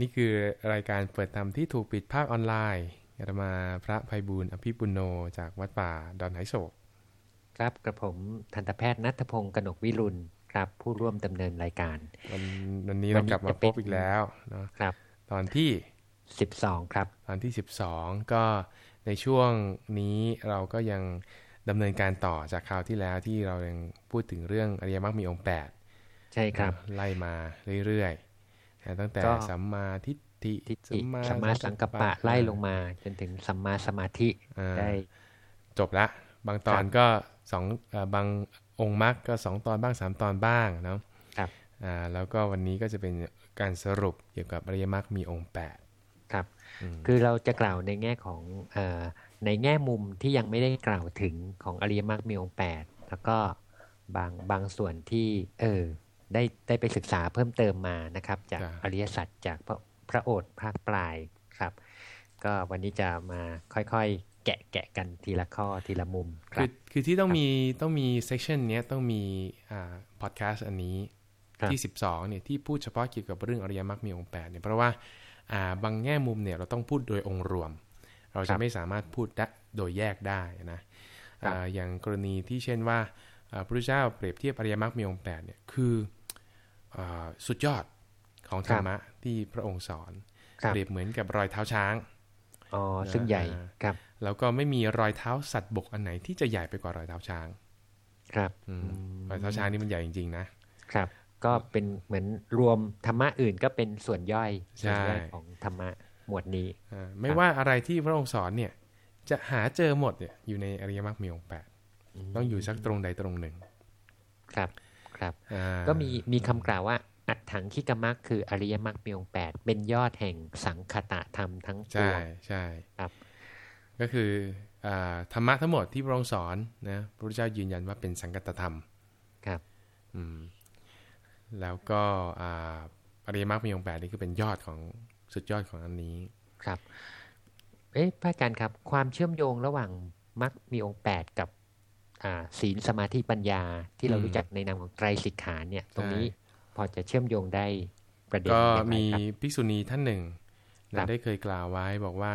นี่คือรายการเปิดธรรมที่ถูกปิดภาคออนไลน์อาตมาพระภัยบูลย์อภิปุโนจากวัดป่าดอนไหโศก ครับกระผมทันตแพทย์นัทพงศ์กนกวิรุณครับ ผู้ร่วมดำเนินรายการ วันวันนี้วัเรานนี้กลับมาจะพเป็นบอีกแล้วเนาะครับ ตอนที่12ครับ ตอนที่12ก็ในช่วงนี้เราก็ยังดำเนินการต่อจากคราวที่แล้วที่เรายังพูดถึงเรื่องอริยมรรคมีองค์8ใช่ครับ ไล่มาเรื่อยๆนะ ตั้งแต่ก็สัมมาทิฏฐิทิฏฐิสัมมาสังกัปปะไล่ลงมา จนถึงสัมมาสมาธิอ่าได้จบละ บางตอนก็สองเอ่อบางองค์มรรคก็สองตอนบ้างสามตอนบ้างเนาะครับอ่าแล้วก็วันนี้ก็จะเป็นการสรุปเกี่ยวกับอริยมรรคมีองค์ครับอืมคือเราจะกล่าวในแง่ของเอ่อในแง่มุมที่ยังไม่ได้กล่าวถึงของอริยมรรคมีองค์แปดแล้วก็บางบางส่วนที่เออ ได้ได้ไปศึกษาเพิ่มเติมมานะครับ จากจ้ะอริยสัจจากพระพระโอษฐ์ภาคปลายครับ ก็วันนี้จะมาค่อยๆ แกะแกะกันทีละข้อทีละมุมคคืรัอบคือที่ต้องมีต้องมีเซ c ชันเนี้ยต้องมีอ่าพอดแคสต์อันนี้ครับที่ 12เนี่ยที่พูดเฉพาะเกี่ยวกับเรื่องอริยมรรคมีองค์8เนี่ยเพราะว่าอ่าบางแง่มุมเนี่ยเราต้องพูดโดยองค์รวม เราครัจะบไม่สามารถพูดได้โดยแยกได้นะอ่าอย่างกรณีที่เช่นว่าอ่าพระพุทธเจ้าเปรียบเทียบอริยมรรคมีองค์8เนี่ยคืออา สุดยอดของธรรมะที่พระองค์สอนครับเปรียบเหมือนกับรอยเท้าช้างอ๋อซึ่งใหญ่อ่าครับ แล้วก็ไม่มีรอยเท้าสัตว์บกอันไหนที่จะใหญ่ไปกว่ารอยเท้าช้าง ครับอืมรอยเท้าช้างนี่มันใหญ่จริงๆนะครับ ก็เป็นเหมือนรวมธรรมะอื่นก็เป็นส่วนย่อยใช่ส่วนย่อยของธรรมะหมวดนี้อ่าไม่ครับว่าอะไรที่พระองค์สอนเนี่ย จะหาเจอหมดเนี่ยอยู่ในอริยมรรคมีองค์แปดต้องอยู่สักตรงใดตรงหนึ่ง ครับ ครับอ่าก็มีมีคำกล่าวว่าอัตถังคิกมักคืออริยมรรคมีองค์แปดเป็นยอดแห่งสังคตะธรรมทั้งปใช่วงใช่ครับ ก็คืออ่าธรรมะทั้งหมดที่พระองค์สอนนะพระพุทธเจ้ายืนยันว่าเป็นสังกัตธรรมครับอืมแล้วก็อ่าอริยมรรคมีองค์แปดนี่คือเป็นยอดของสุดยอดของอันนี้ครับ เอ๊ะพระอาจารย์ครับ ความเชื่อมโยงระหว่างมรรคมีองค์แปดกับอ่า ศีลสมาธิปัญญาที่เราอืมรู้จักในนามของไตรสิกขาเนี่ย ตรงนี้ใช่พอจะเชื่อมโยงได้ประเด็นก็อย่างไรมีครับภิกษุณีท่านหนึ่งครันะบได้เคยกล่าวไว้บอกว่า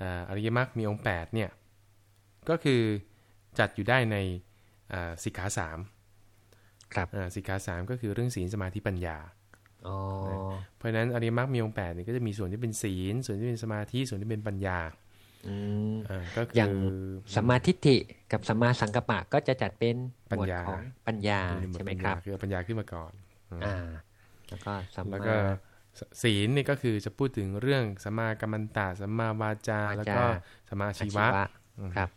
อ่าอริยมรรคมีองค์8เนี่ยก็คือจัดอยู่ได้ในอ่าสิกขาสามครับอ่าสิกขาสามก็คือเรื่องศีลสมาธิปัญญาอ๋อเพราะฉะนั้นอริยมรรคมีองค์8เนี่ยก็จะมีส่วนที่เป็นศีล ส่วนที่เป็นสมาธิ ส่วนที่เป็นปัญญาอืมอ่า ก็อคืย่างอสัมมาทิฏฐิกับสัมมาสังกัปปะก็จะจัดเป็นหปัญมวดญาของปัญญาอยู่ในหมวดใช่ไหมปัญครัญาบคือเอาปัญญาขึ้นมาก่อน อ่า แล้วก็สัมแล้วมาก็ศีลนี่ก็คือจะพูดถึงเรื่องสัมมากัมมันตะสัมมาวาจาวาจาแล้วก็สัมมาอาชีวะอืมครับ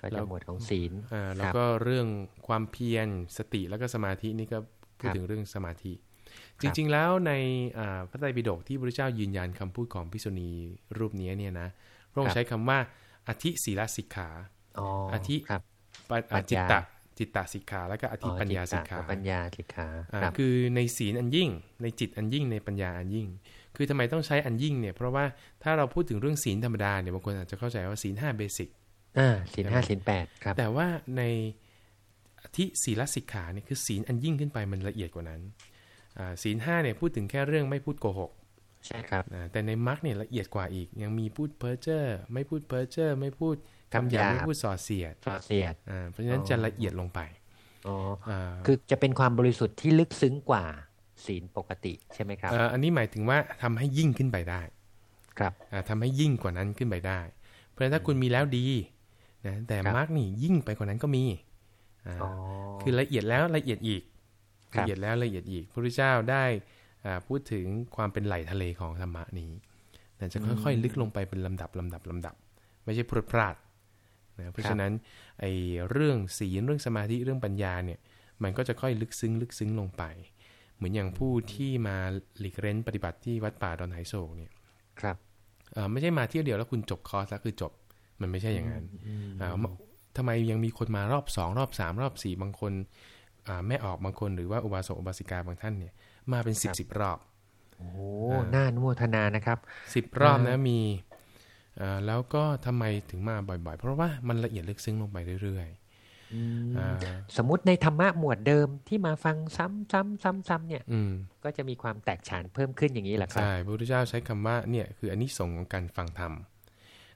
ก็แล้จะวหมวดของศีลอ่าแล้วครับก็เรื่องความเพียรสติแล้วก็สมาธินี่ก็พูดครับถึงเรื่องสมาธิคจรับริง ๆ แล้วในอ่าพระไตรปิฎกที่พระเจ้ายืนยันคำพูดของพิกษุณีรูปนี้เนี่ยนะ พระองค์ใช้คำว่าอธิศีลสิกขาอ๋ออาทิครับปะอ่าปัญจิตญาตะจิตตสิกขา แล้วก็อธิปัญญาสิกขาอ๋อจิตตะกับปัญญาสิกขาอ่าครับคือในศีลอันยิ่ง ในจิตอันยิ่งในปัญญาอันยิ่ง คือทำไมต้องใช้อันยิ่งเนี่ยเพราะว่าถ้าเราพูดถึงเรื่องศีลธรรมดาเนี่ยบางคนอาจจะเข้าใจว่าศีลห้าเบสิกอ่าศีลห้าศีลแปดครับ แต่ว่าในที่ศีลสิกขาเนี่ยคือศีลอันยิ่งขึ้นไปมันละเอียดกว่านั้นอ่าศีลห้าเนี่ยพูดถึงแค่เรื่องไม่พูดโกหก ใช่ครับนะแต่ในมรรคเนี่ยละเอียดกว่าอีก ยังมีพูดเพ้อเจ้อไม่พูดเพ้อเจ้อไม่พูดคำหยาบคำหยาบไม่พูดส่อเสียดสอเสียดอ่าเพราะฉะนั้นอ๋อจะละเอียดลงไปอ๋ออ่าคือจะเป็นความบริสุทธิ์ที่ลึกซึ้งกว่าศีลปกติใช่ไหมครับเอ่ออันนี้หมายถึงว่าทำให้ยิ่งขึ้นไปได้ ครับอ่าทำให้ยิ่งกว่านั้นขึ้นไปได้ เพราะฉะนั้นถ้าคุณมีแล้วดีนะแต่ครับมรรคนี่ยิ่งไปกว่านั้นก็มีอ่าอ๋อคือละเอียดแล้วละเอียดอีกครัละบเอียดแล้วละเอียดอีกพระพุทธเจ้าได้อ่า พูดถึงความเป็นไหลทะเลของธรรมะนี้นะจะค่อยๆ ลึกลงไปเป็นลำดับลำดับลำดับ ไม่ใช่พรวดพลาดนะเพราะฉะนั้นไอ้เรื่องศีลเรื่องสมาธิเรื่องปัญญาเนี่ยมันก็จะค่อยลึกซึ้งลึกซึ้งลงไป เหมือนอย่างผู้ที่มาหลีกเร้นปฏิบัติที่วัดป่าดอนไหโศกเนี่ยครับเอ่อไม่ใช่มาเที่ยวเดียวแล้วคุณจบคอร์สแล้วคือจบมันไม่ใช่อย่างนั้นอ่าทำไมยังมีคนมารอบสองรอบสามรอบสี่บางคนอ่าแม่ออกบางคนหรือว่าอุบาสกอุบาสิกาบางท่านเนี่ย มาเป็นสิบสิบรอบ โอ้อ่าน่าอนุโมทนานะครับสิบรอบนะอ่ามีมีอ่าแล้วก็ทำไมถึงมาบ่อย ๆ เพราะว่ามันละเอียดลึกซึ้งลงไปเรื่อยอืมอ่าสมมติในธรรมะหมวดเดิมที่มาฟังซ้ำซ้ำซ้ำซ้ำเนี่ยอืมก็จะมีความแตกฉานเพิ่มขึ้นอย่างนี้แหละครับใช่พระพุทธเจ้าใช้คำว่าเนี่ยคืออันนี้สงส์ของการฟังธรรม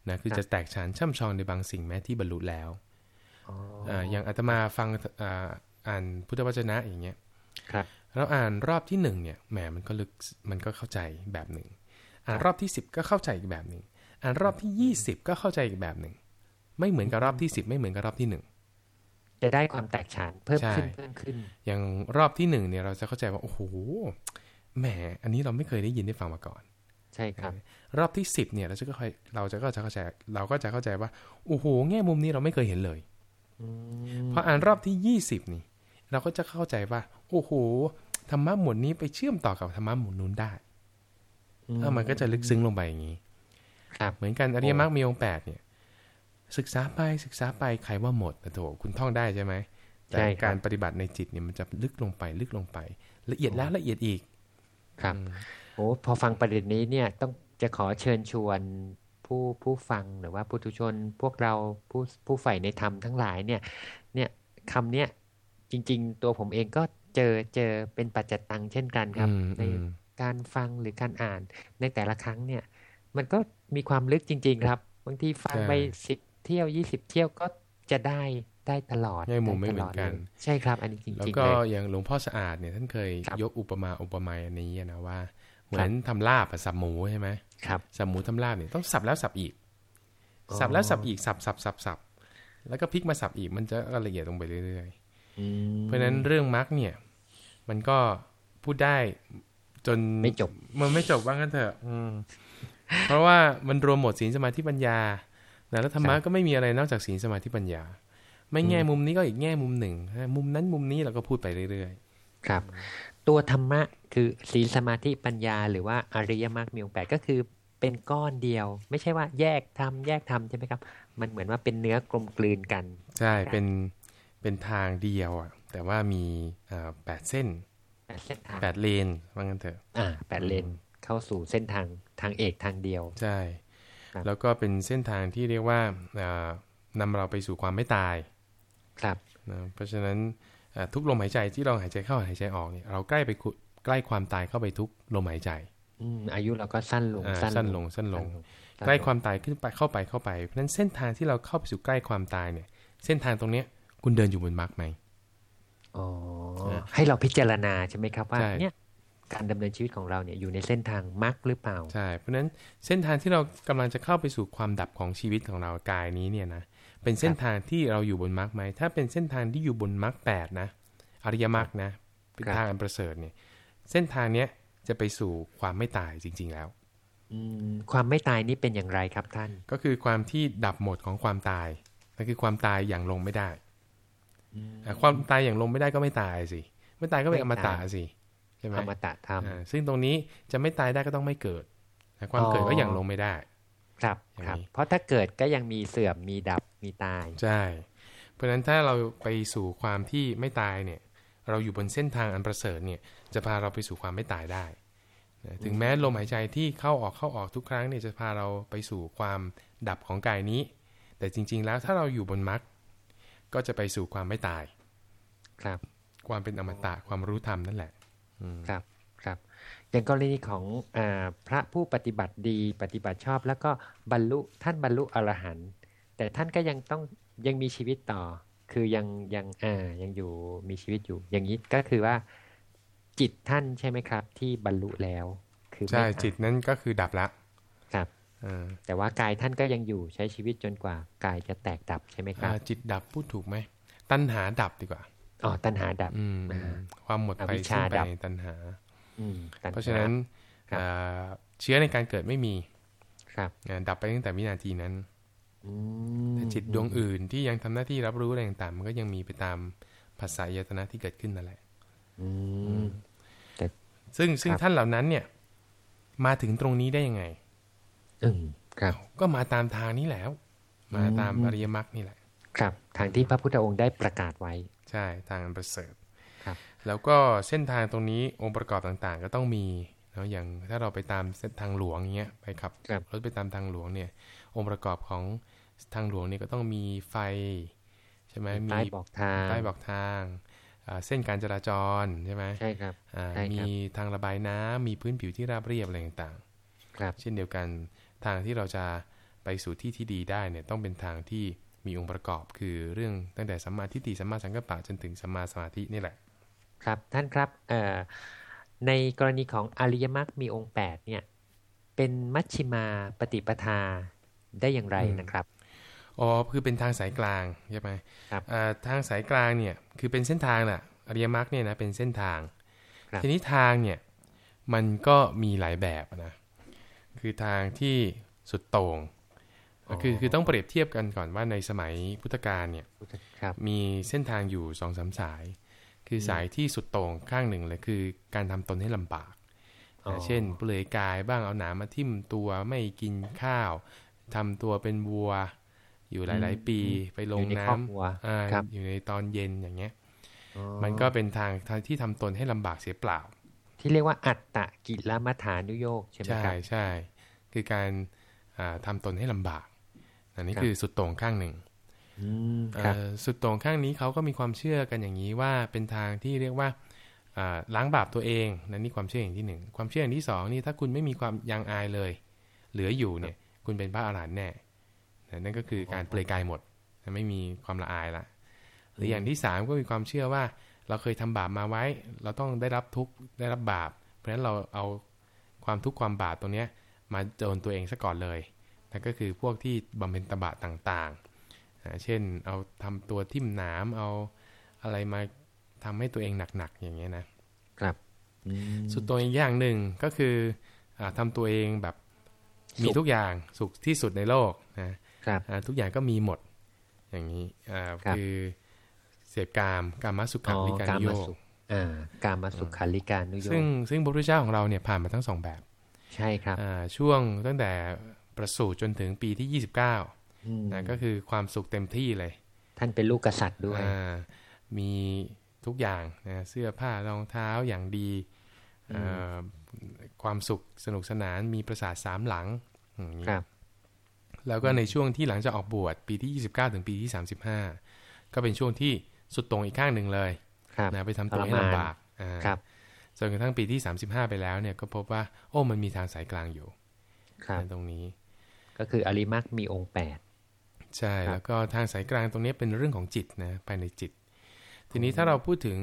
นะคือครับจะแตกฉานช่ำชองในบางสิ่งแม้ที่บรรลุแล้วอ๋ออ่าอย่างอาตมาฟังอ่าอ่านพุทธวจนะอย่างเงี้ยครับ เราอ่านรอบที่หนึ่งเนี่ยแหมมันก็ลึกมันก็เข้าใจแบบหนึ่ง อ่านรอบที่สิบก็เข้าใจอีกแบบหนึ่ง อ่านรอบที่ยี่สิบก็เข้าใจอีกแบบหนึ่ง ไม่เหมือนกับรอบที่สิบไม่เหมือนกับรอบที่หนึ่งจะได้ความแตกฉานเพิ่มขึ้นใช่เพิ่มขึ้น อย่างรอบที่หนึ่งเนี่ยเราจะเข้าใจว่าโอ้โหแหมอันนี้เราไม่เคยได้ยินได้ฟังมาก่อน ใช่ครับ รอบที่สิบเนี่ยเราจะก็ค่อยเราจะก็จะเข้าใจเราก็จะเข้าใจว่าโอ้โหแง่มุมนี้เราไม่เคยเห็นเลยอืมพออ่านรอบที่ยี่สิบนี่เราก็จะเข้าใจว่าโอ้โห ธรรมะหมวดนี้ไปเชื่อมต่อกับธรรมะหมวดนู้นได้เออมันก็จะลึกซึ้งลงไปอย่างนี้ครับเหมือนกันอริยมรรคมีองค์แปดเนี่ย ศึกษาไปศึกษาไปใครว่าหมดแต่โถคุณท่องได้ใช่ไหมแต่ใช่ครับการปฏิบัติในจิตเนี่ยมันจะลึกลงไปลึกลงไป ละเอียดแล้วละเอียดอีก ครับอืมโอ้พอฟังประเด็นนี้เนี่ยต้องจะขอเชิญชวนผู้ผู้ฟังหรือว่าปุถุชนพวกเราผู้ผู้ใฝ่ในธรรมทั้งหลายเนี่ย เนี่ยคำเนี้ยจริง ๆ ตัวผมเองก็ เจอเจอเป็นปัจจตังเช่นกันครับอืมในอืมการฟังหรือการอ่านในแต่ละครั้งเนี่ย มันก็มีความลึกจริง ๆ ครับบางทีฟังไปสิบเที่ยวยี่สิบเที่ยวก็จะได้ได้ตลอดแง่มุมไม่ด้เหตมืลอนกันเลยใช่ครับ อันนี้จแล้วริงๆก็เลยอย่างหลวงพ่อสะอาดเนี่ยท่านเคยครับยกอุปมาอุปไมยอันนี้นะว่า เหมือนทำลาบอะสับหมูใช่ไหมครับสับหมูทำลาบเนี่ยต้องสับแล้วสับอีกอ๋อสับแล้วสับอีกสับสับสับสับแล้วก็พลิกมาสับอีกมันจะละเอียดลงไปเรื่อยอืมๆเพราะฉะนั้นเรื่องมรรคเนี่ย มันก็พูดได้จนไม่จบ มันไม่จบว่างั้นเถอะ อืม เพราะว่ามันรวมหมดศีลสมาธิปัญญานะแล้วธรรมะก็ไม่มีอะไรนอกจากศีลสมาธิปัญญา ไม่แง่มุมนี้ก็อีกแง่มุมหนึ่ง มุมนั้นมุมนี้เราก็พูดไปเรื่อยครับ ตัวธรรมะคือศีลสมาธิปัญญา หรือว่าอริยมรรคมีองค์แปดก็คือเป็นก้อนเดียว ไม่ใช่ว่าแยกทำแยกทำใช่ไหมครับ มันเหมือนว่าเป็นเนื้อกลมกลืนกันๆใช่ เป็น เป็นทางเดียวอะ แต่ว่ามีอ่าแปดเส้นแปดเส้นทางแปดเลนว่างั้นเถอะ อ่าแปดเลนเข้าสู่เส้นทางทางเอกทางเดียว ใช่ครับแล้วก็เป็นเส้นทางที่เรียกว่าอ่านำเราไปสู่ความไม่ตาย ครับนะเพราะฉะนั้นอ่าทุกลมหายใจที่เราหายใจเข้าหายใจออกเนี่ยเราใกล้ไปคุใกล้ความตายเข้าไปทุกลมหายใจอืมอายุเราก็สั้นลงอ่าสั้นลงสั้นลงสั้นใกล้ความตายขึ้นไปเข้าไปเข้าไปเพราะฉะนั้นเส้นทางที่เราเข้าไปสู่ใกล้ความตายเนี่ย เส้นทางตรงเนี้ยคุณเดินอยู่บนมรรคไหมอ๋อนะ ให้เราพิจารณาใช่ไหมครับว่าใช่เนี่ยการดำเนินชีวิตของเราเนี่ยอยู่ในเส้นทางมรรคหรือเปล่าใช่เพราะฉะนั้นเส้นทางที่เรากำลังจะเข้าไปสู่ความดับของชีวิตของเรากายนี้เนี่ยนะเป็นเส้นทางที่เราอยู่บนมรรคไหมถ้าเป็นเส้นทางที่อยู่บนมรรคแปดนะอริยมรรคนะเป็นครับทางอันประเสริฐเนี่ย เส้นทางเนี้ยจะไปสู่ความไม่ตายจริง ๆแล้วอืมความไม่ตายนี้เป็นอย่างไรครับท่าน ก็คือความที่ดับหมดของความตายนั่นคือความตายอย่างลงไม่ได้อะ ความตายอย่างลงไม่ได้ก็ไม่ตายสิไม่ตายก็เป็นอมตะสิใช่ไหมอมตะธรรมอ่าซึ่งตรงนี้จะไม่ตายได้ก็ต้องไม่เกิดแต่ความเกิดก็อย่างลงไม่ได้ ครับอย่างครับนี้เพราะถ้าเกิดก็ยังมีเสื่อมมีดับมีตายใช่เพราะฉะนั้นถ้าเราไปสู่ความที่ไม่ตายเนี่ย เราอยู่บนเส้นทางอันประเสริฐเนี่ย จะพาเราไปสู่ความไม่ตายได้นะถึงแม้ลมหายใจที่เข้าออกเข้าออกทุกครั้งเนี่ยจะพาเราไปสู่ความดับของกายนี้ แต่จริง ๆ แล้วถ้าเราอยู่บนมรรค ก็จะไปสู่ความไม่ตาย ครับ ความเป็นอมตะความรู้ธรรมนั่นแหละอืมครับครับอย่างกรณีของอาพระผู้ปฏิบัติดีปฏิบัติชอบ แล้วก็บรรลุท่านบรรลุอรหันต์แต่ท่านก็ยังต้องยังมีชีวิตต่อ คือยังยังอ่ายังอยู่มีชีวิตอยู่ อย่างนี้ก็คือว่าจิตท่านใช่ไหมครับ ที่บรรลุแล้ว คือไม่ใช่ตายจิตนั้นก็คือดับละครับอ่า แต่ว่ากายท่านก็ยังอยู่ใช้ชีวิตจนกว่ากายจะแตกดับใช่ไหมครับอ่าจิตดับพูดถูกไหมตัณหาดับดีกว่าอ๋อตัณหาดับอืมอ่าความหมดไปอวิชชาสิ้นไปดับในตัณหาอืมตัณหเพราะฉะนั้นครับอ่าเชื้อในการเกิดไม่มีครับอ่าดับไปตั้งแต่วินาทีนั้นอืมแต่จิตดวงอื่นที่ยังทำหน้าที่รับรู้อะไรต่างๆมันก็ยังมีไปตามภาษายตนะที่เกิดขึ้นนั่นแหละอืมซึ่งซึ่งครับท่านเหล่านั้นเนี่ย มาถึงตรงนี้ได้ยังไง อืมครับ ก็มาตามทางนี้แล้ว มาตามอืมอริยมรรคนี่แหละ ครับ ทางที่พระพุทธองค์ได้ประกาศไว้ ใช่ทางอันประเสริฐครับ แล้วก็เส้นทางตรงนี้องค์ประกอบต่างๆ ก็ต้องมีเนาะอย่างถ้าเราไปตามเส้นทางหลวงเงี้ยไปขับครับรถไปตามทางหลวงเนี่ย องค์ประกอบของทางหลวงเนี่ยก็ต้องมีไฟช่ไหมมีป้ายบอกทางป้ายบอกทางอ่าเส้นการจราจรใช่ไหมใช่ครับอ่าใช่ครับมีทางระบายน้ำมีพื้นผิวที่ราบเรียบอะไรต่างครับๆเช่นเดียวกัน ทางที่เราจะไปสู่ที่ที่ดีได้เนี่ยต้องเป็นทางที่มีองค์ประกอบคือเรื่องตั้งแต่สัมมาทิฏฐิสัมมาสังกัปปะจนถึงสัมมาสมาธินี่แหละ ครับท่านครับเอ่อในกรณีของอริยมรรคมีองค์8เนี่ยเป็นมัชชิมาปฏิปทาได้อย่างไรอืมนะครับอ๋อคือเป็นทางสายกลางใช่ไหมครับอ่าทางสายกลางเนี่ยคือเป็นเส้นทางแหละอริยมรรคเนี่ยนะเป็นเส้นทางครับทีนี้ทางเนี่ยมันก็มีหลายแบบนะ คือทางที่สุดโต่งคือคือต้องเปรียบเทียบกันก่อนว่าในสมัยพุทธกาลเนี่ยครับมีเส้นทางอยู่สองสามสาย คือสายที่สุดโต่งข้างหนึ่งเลยคือการทำตนให้ลำบากอ๋อนะเช่นเปลือยกายบ้างเอาหนามมาทิ่มตัวไม่กินข้าวทำตัวเป็นวัว อยู่หลาย ๆ ปีไปลงอยู่ในน้ครอบครัวำอ่าครับอยู่ในตอนเย็นอย่างเงี้ยอ๋อมันก็เป็นทางทางที่ทำตนให้ลำบากเสียเปล่า ที่เรียกว่าอัตตกิลมัฐานุโยกใช่ไหมใช่ครับใช่คือการอ่าทำตนให้ลำบากอันนี้ครับคือสุดโต่งข้างหนึ่งอืมครับเอ่อสุดโต่งข้างนี้เขาก็มีความเชื่อกันอย่างนี้ว่าเป็นทางที่เรียกว่าอ่าล้างบาปตัวเองนั่นนี่ความเชื่ออย่างที่หนึ่งความเชื่ออย่างที่สองนี่ถ้าคุณไม่มีความยังอายเลย เหลืออยู่เนี่ย คุณเป็นพระอรหันต์แน่นะนั่นก็คือการเปลือยกายหมดนะไม่มีความละอายละหรืออย่างที่สามก็มีความเชื่อว่า เราเคยทำบาปมาไว้ เราต้องได้รับทุกข์ได้รับบาป เพราะฉะนั้นเราเอาความทุกข์ความบาปตรงเนี้ยมาโดนตัวเองซะก่อนเลยนั่นก็คือพวกที่บำเพ็ญตบะต่างๆอ่าเช่นเอาทำตัวทิ่มหนามเอาอะไรมาทำให้ตัวเองหนักๆอย่างเงี้ยนะครับอืมสุดตัวอีกอย่างหนึ่งก็คืออาทำตัวเองแบบมีสุขทุกอย่างสุขที่สุดในโลกนะครับอ่าทุกอย่างก็มีหมดอย่างนี้อ่าครับคือ เสพกามกามสุขังอ๋อวิการกามโยสุกขอ่ากามาสุขาริการนุโยซึ่งกซึ่งพระพุทธเจ้าของเราเนี่ยผ่านมาทั้งสองแบบ ใช่ครับอ่าช่วงตั้งแต่ประสูติจนถึงปีที่ 29อืมนะก็คือความสุขเต็มที่เลย ท่านเป็นลูกกษัตริย์ด้วยอ่ามีทุกอย่างนะเสื้อผ้ารองเท้าอย่างดีอ่าความสุขสนุกสนานมีประสาทสามหลังอย่างนี้ครับแล้วก็ในช่วงที่หลังจากออกบวชปีที่ 29 ถึงปีที่ 35 ก็เป็นช่วงที่ สุดตรงอีกข้างหนึ่งเลยครับนะไปทำตัวให้ทรมานลำบากอ่าครับจนกระทั่งปีที่ 35 ไปแล้วเนี่ยก็พบว่า โอ้มันมีทางสายกลางอยู่ครับนะตรงนี้ ก็คืออริมักมีองค์แปดใช่ครับแล้วก็ทางสายกลางตรงนี้เป็นเรื่องของจิตนะภายในจิต ทีนี้ถ้าเราพูดถึง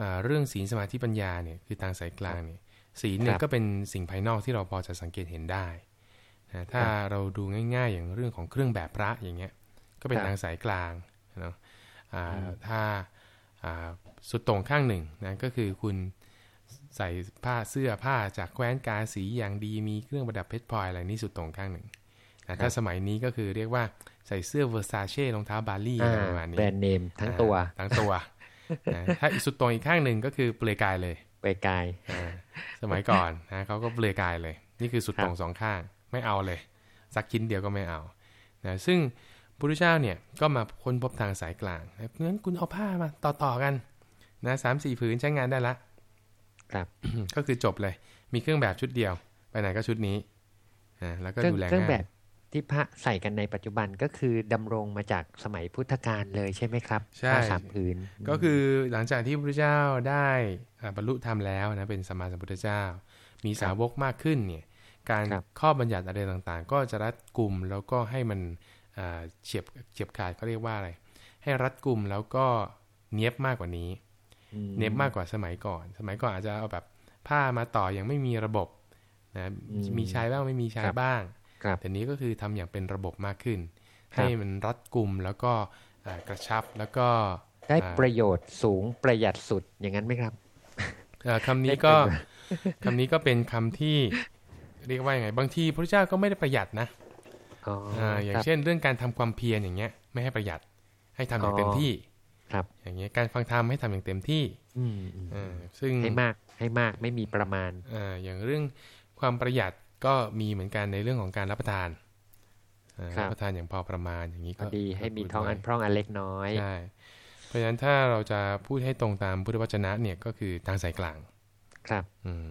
อ่าเรื่องศีลสมาธิปัญญาเนี่ยคือทางสายกลางเนี่ยศีลเนี่คยรับก็เป็นสิ่งภายนอกที่เราพอจะสังเกตเห็นได้นะถ้าเราดูง่าย ๆ อย่างเรื่องของเครื่องแบบพระอย่างเงี้ย ก็เป็นครับทางสายกลางเนาะอ่าอืม ถ้าอ่าสุดโต่งข้างหนึ่งนะก็คือคุณใส่ผ้าเสื้อผ้าจากแคว้นกาสีอย่างดีมีเครื่องประดับเพชรพลอยอะไรนี่สุดโต่งข้างหนึ่งนะถ้าสมัยนี้ก็คือเรียกว่าใส่เสื้อเวอร์ซาเช่รองเท้าบาลี่อ่าอะไรประมาณนี้แบรนด์เนมทั้งตัวอ่าทั้งตัวนะถ้าอีกสุดตรงอีกข้างหนึ่งก็คือเปลือยกายเลยไปกายอ่าสมัยก่อนนะเขาก็เปลือยกายเลย นี่คือสุดตรงครับสองข้างไม่เอาเลยสักชิ้นเดียวก็ไม่เอานะซึ่ง พระพุทธเจ้าเนี่ยก็มาค้นพบทางสายกลางนะงั้นคุณเอาผ้ามาต่อต่อๆกันนะสามสี่ผืนใช้งานได้ละ ครับ ก็คือจบเลย มีเครื่องแบบชุดเดียว ไปไหนก็ชุดนี้นะแล้วก็เครื่องดูแลเครื่องแบง่ายบที่พระใส่กันในปัจจุบันก็คือดำรงมาจากสมัยพุทธกาลเลยใช่ไหมครับใช่ผ้าสามผืน ก็คือหลังจากที่พระพุทธเจ้าได้อ่าบรรลุธรรมแล้วนะเป็นสัมมาสัมพุทธเจ้า มีสาวกมากขึ้นเนี่ย การครับข้อบัญญัติอะไรต่างๆ ก็จะรัดกลุ่มแล้วก็ให้มันอ่า เฉียบเฉียบขาดเขาเรียกว่าอะไร ให้รัดกลุ่มแล้วก็เนียบมากกว่านี้อืมเนียบมากกว่าสมัยก่อน สมัยก่อนอาจจะเอาแบบผ้ามาต่อยังไม่มีระบบนะอืมมีใช้บ้างไม่มีใช้ครับบ้างครับแต่นี้ก็คือทำอย่างเป็นระบบมากขึ้นครับให้มันรัดกลุ่มแล้วก็อ่ากระชับแล้วก็ได้อ่าประโยชน์สูงประหยัดสุดอย่างนั้นไหมครับเอ่อคำนี้ได้ก็ประโยชน์คำนี้ก็เป็นคำที่เรียกว่ายังไง บางทีพระเจ้าก็ไม่ได้ประหยัดนะ อ๋ออ่าอย่างครับเช่นเรื่องการทำความเพียรอย่างเงี้ย ไม่ให้ประหยัดให้ทำอย่างอ๋อเต็มที่ครับ อย่างเงี้ยการฟังธรรมให้ทำอย่างเต็มที่ อืมอืมอ่าซึ่งให้มากให้มากไม่มีประมาณอ่าอย่างเรื่องความประหยัดก็มีเหมือนกันในเรื่องของการรับประทานอ่าครับรับประทานอย่างพอประมาณอย่างนี้พก็อดีให้มีก็พูดท้องอันไว้พร่องอันเล็กน้อยใช่เพราะฉะนั้นถ้าเราจะพูดให้ตรงตามพุทธวจนะเนี่ยก็คือทางสายกลาง ครับ อืม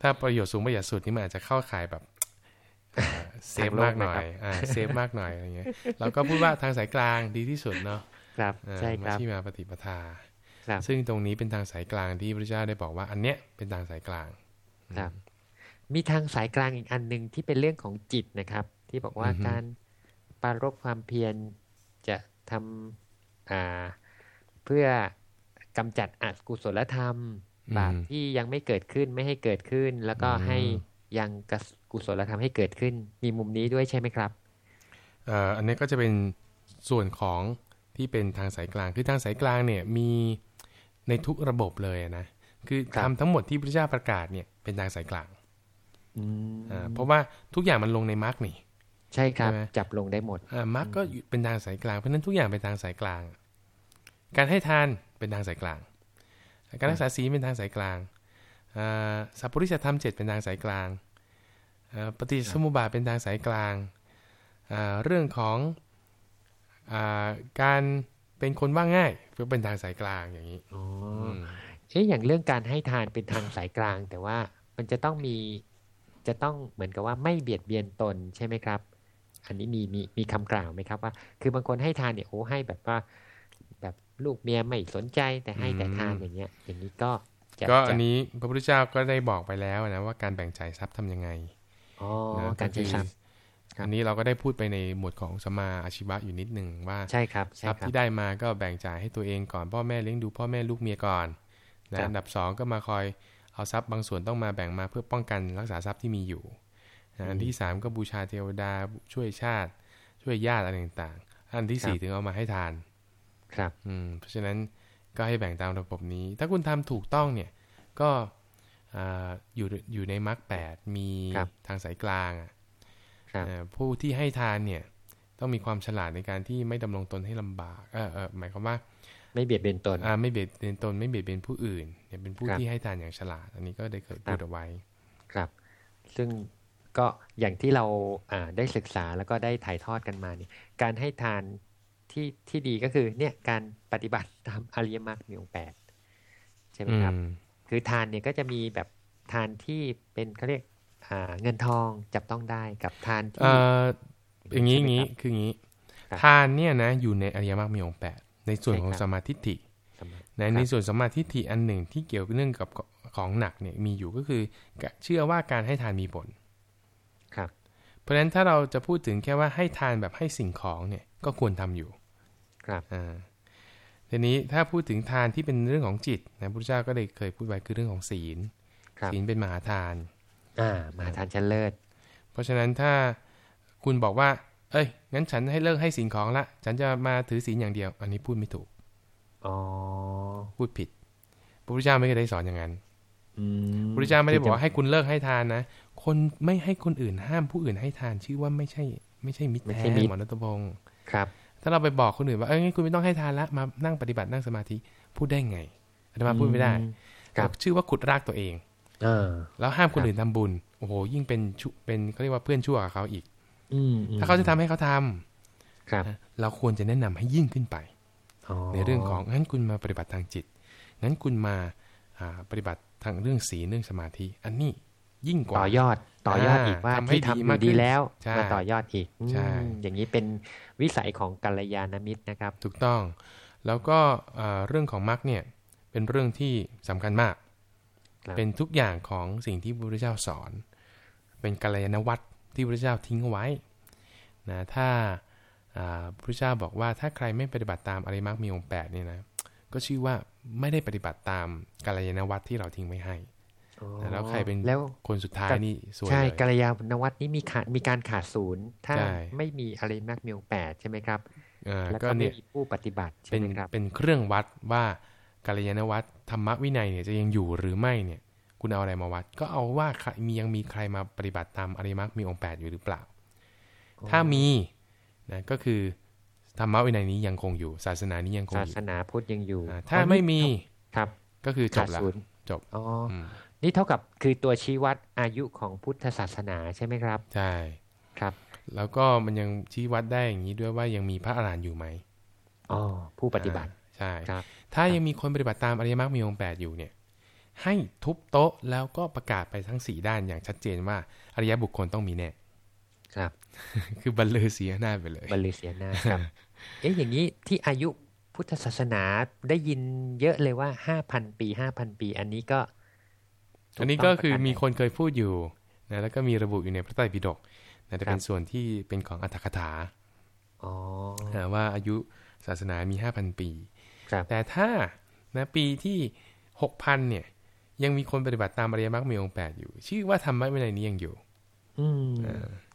ถ้าประโยชน์สูงประหยัดสุดนี่มันอาจจะเข้าข่ายแบบอ่า เซฟทางโลกมากหน่อนะครัยบอ่าเซฟมากหน่อยอะไรเงี้ยเราก็พูดว่าทางสายกลางดีที่สุดเนาะครับอ่าใช่คมัชรับฌิมาปฏิปทาครับซึ่งตรงนี้เป็นทางสายกลางที่พระเจ้าได้บอกว่า อันเนี้ยเป็นทางสายกลางครับมีทางสายกลางอีกอันหนึ่งที่เป็นเรื่องของจิตนะครับ ที่บอกว่าอือฮึการปรารบความเพียรจะทำอ่าเพื่อกำจัดอกุศลธรรมบาปที่ยังไม่เกิดขึ้นไม่ให้เกิดขึ้น แล้วก็ให้ ยังกุศลธรรมให้เกิดขึ้น มีมุมนี้ด้วยใช่ไหมครับเอ่ออันนี้ก็จะเป็นส่วนของที่เป็นทางสายกลางคือทางสายกลางเนี่ยมีในทุกระบบเลยนะคือครับทำทั้งหมดที่พระเจ้าประกาศเนี่ยเป็นทางสายกลางอืมอ่าเพราะว่าทุกอย่างมันลงในมรรคนี่ ใช่ครับใช่ไหมจับลงได้หมดอ่ามรรคก็อยู่เป็นทางสายกลางเพราะฉะนั้นทุกอย่างเป็นทางสายกลาง การให้ทานเป็นทางสายกลาง การรักษาศีลเป็นทางสายกลางอ่า สัพพุริสธรรมเจ็ดเป็นทางสายกลางอ่าปฏิจจสมุปบาทเป็นทางสายกลางอ่าเรื่องของอาการเป็นคนว่าง่ายเพื่อเป็นทางสายกลางอย่างนี้อ๋ออืมเอ๊ะอย่างเรื่องการให้ทานเป็นทางสายกลาง แต่ว่ามันจะต้องมีจะต้องเหมือนกับว่าไม่เบียดเบียนตนใช่ไหมครับ อันนี้มีมีมีคำกล่าวไหมครับว่า คือบางคนให้ทานเนี่ยโอ้ให้แบบว่า แบบลูกเมียไม่สนใจแต่ให้แต่ทานอย่างเงี้ย อย่างนี้ก็จะ ก็จะอันนี้พระพุทธเจ้าก็ได้บอกไปแล้วนะว่าการแบ่งจ่ายทรัพย์ทำยังไงอ๋อนะการใช้ทรัพย์ครับอันนี้เราก็ได้พูดไปในหมวดของสมมาอาชีวะอยู่นิดหนึ่งว่าใช่ครับทใช่รัพย์ครับที่ได้มาก็แบ่งจ่ายให้ตัวเองก่อนพ่อแม่เลี้ยงดูพ่อแม่ลูกเมียก่อนนะครับอันดับสองก็มาคอยเอาทรัพย์บางส่วนต้องมาแบ่งมาเพื่อป้องกันรักษาทรัพย์ที่มีอยู่นะอันที่สามก็บูชาเทวดาช่วยชาติ ช่วยญาติอะไรต่างๆ อันที่สี่ถึงเอามาให้ทาน ครับ อืมเพราะฉะนั้น ก็ให้แบ่งตามระบบนี้ ถ้าคุณทำถูกต้องเนี่ยก็อ่าอยู่อยู่ในมรรคแปดมีครับทางสายกลางอะครับเอ่อผู้ที่ให้ทานเนี่ยต้องมีความฉลาดในการที่ไม่ดำรงตนให้ลำบากเออเออหมายความว่า ไม่เบียดเบียนตนอ่าไม่เบียดเบียนตนไม่เบียดเบียนผู้อื่นเนี่ยเป็นผู้ครับที่ให้ทานอย่างฉลาด อันนี้ก็ได้เคยพูดเอาไว้ ครับ ซึ่งก็อย่างที่เราอ่าได้ศึกษาแล้วก็ได้ถ่ายทอดกันมาเนี่ยการให้ทาน ที่ที่ดีก็คือเนี่ยการปฏิบัติตามอริยมรรคมีองค์แปดใช่ไหมอืครับมคือทานเนี่ยก็จะมีแบบทานที่เป็นเขาเรียกอ่าเงินทองจับต้องได้กับทานที่เอ่ออย่างนี้อใช่ย่างไหมนี้ครับคืออย่างนี้ครับทานเนี่ยนะอยู่ในอริยมรรคมีองค์แปดในส่วนใช่ของครับสมาธิฏฐิสมาในในส่วนสมมาทิฏฐิอันหนึ่งที่เกี่ยวเนื่องกับของหนักเนี่ยมีอยู่ก็คือเชื่อว่าการให้ทานมีผลครับ เพราะฉะนั้นถ้าเราจะพูดถึงแค่ว่าให้ทานแบบให้สิ่งของเนี่ยก็ควรทำอยู่ ครับอ่าทีนี้ถ้าพูดถึงทานที่เป็นเรื่องของจิตนะพระพุทธเจ้าก็ได้เคยพูดไว้คือเรื่องของศีลครับศีลเป็นมหาทานอ่ามาทานชั้นเลิศ เพราะฉะนั้นถ้าคุณบอกว่า เอ้ย งั้นฉันให้เลิกให้สิ่งของละ ฉันจะมาถือศีลอย่างเดียว อันนี้พูดไม่ถูก อ๋อ พูดผิด พระพุทธเจ้าไม่เคยได้สอนอย่างนั้นอืมพระพุทธเจ้าไม่ได้บอกว่าให้คุณเลิกให้ทานนะ คนไม่ให้คนอื่นห้ามผู้อื่นให้ทานชื่อว่าไม่ใช่ ไม่ใช่มิตรไม่แท้ใช่มิตรหมอรัตพงศ์ครับ ถ้าเราไปบอกคนอื่นว่าเอ้ยงั้นคุณไม่ต้องให้ทานละมานั่งปฏิบัตินั่งสมาธิพูดได้ไงอาตมาพูดไม่ได้อืมครับชื่อว่าขุดรากตัวเองเออแล้วห้ามคนครับอื่นทำบุญโอ้โหยิ่งเป็นชุเป็นเขาเรียกว่าเพื่อนชั่วกับเขาอีก อืมอืมถ้าเขาจะทำให้เขาทำครับนะเราควรจะแนะนำให้ยิ่งขึ้นไปอ๋อในเรื่องของงั้นคุณมาปฏิบัติทางจิตงั้นคุณมาอ่าปฏิบัติทางเรื่องศีลเรื่องสมาธิ อันนี้ยิ่งกว่าต่อยอด ต่อยอดอีกว่าทำให้ที่ทำดีอมากยู่ดีขึ้นแล้วใช่มาต่อยอดอีกอืมใช่อย่างนี้เป็นวิสัยของกัลยาณมิตรนะครับ ถูกต้อง แล้วก็อ่าเรื่องของมรรคเนี่ยเป็นเรื่องที่สำคัญมากครับเป็นทุกอย่างของสิ่งที่พระพุทธเจ้าสอน เป็นกัลยาณวัตรที่พระพุทธเจ้าทิ้งเอาไว้นะถ้าอ่าพระพุทธเจ้าบอกว่าถ้าใครไม่ปฏิบัติตามอริยมรรคมีองค์แปดเนี่ยนะก็ชื่อว่าไม่ได้ปฏิบัติตามกัลยาณวัตรที่เราทิ้งไว้ให้อ๋อ แล้วใครเป็นแล้วคนสุดท้ายกับนี่สวยใช่เลยกัลยาณวัตรนี้มีขาดมีการขาดศูนย์ ถ้าใช่ไม่มีอะไรมากมีองค์แปดใช่ไหมครับอ่าแล้วก็ก็ไม่เนี่ยมีผู้ปฏิบัติใช่เป็นไหมครับเป็นเครื่องวัดว่ากัลยาณวัตรธรรมวินัยเนี่ยจะยังอยู่หรือไม่เนี่ย คุณเอาอะไรมาวัด ก็เอาว่าใครมียังมีใครมาปฏิบัติตามอริยมรรคมีองค์แปดอยู่หรือเปล่า ถ้ามีนะก็คือธรรมวินัยนี้ยังคงอยู่ ศาสนานี้ยังคงศาอยู่สนาพุทธยังอยู่อ่าถ้าไม่มีครับ ก็คือจขาบดละศูนย์จบอ๋ออม นี่เท่ากับคือตัวชี้วัดอายุของพุทธศาสนาใช่ไหมครับ ใช่ ครับ แล้วก็มันยังชี้วัดได้อย่างนี้ด้วยว่ายังมีพระอรหันต์อยู่ไหมอ๋อผู้ปฏิบัติอ่าใช่ ครับ ถ้ายังมีคนปฏิบัติตามอริยมรรคมีองค์แปดอยู่เนี่ย ให้ทุบโต๊ะแล้วก็ประกาศไปทั้งสี่ด้านอย่างชัดเจนว่าอริยบุคคลต้องมีแน่ ครับ คือบรรลือเสียหน้าไปเลย บรรลือเสียหน้าครับ เอ๊ะอย่างนี้ที่อายุพุทธศาสนาได้ยินเยอะเลยว่าห้าพันปีห้าพันปี อันนี้ก็ถู อันนี้ต้งก็คือประารมีใดคนเคยพูดอยู่นะแล้วก็มีระบุอยู่ในพระไตรปิฎกนะแต่เป็นส่วนที่เป็นของอัตถกถาอ๋อนะว่าอายุศาสนามี5,000ปีครับแต่ถ้านะปีที่6,000เนี่ย ยังมีคนปฏิบัติตามอริยมรรคมีองค์8อยู่ ชื่อว่าธรรมะวินัยนี้ยังอยู่ อืม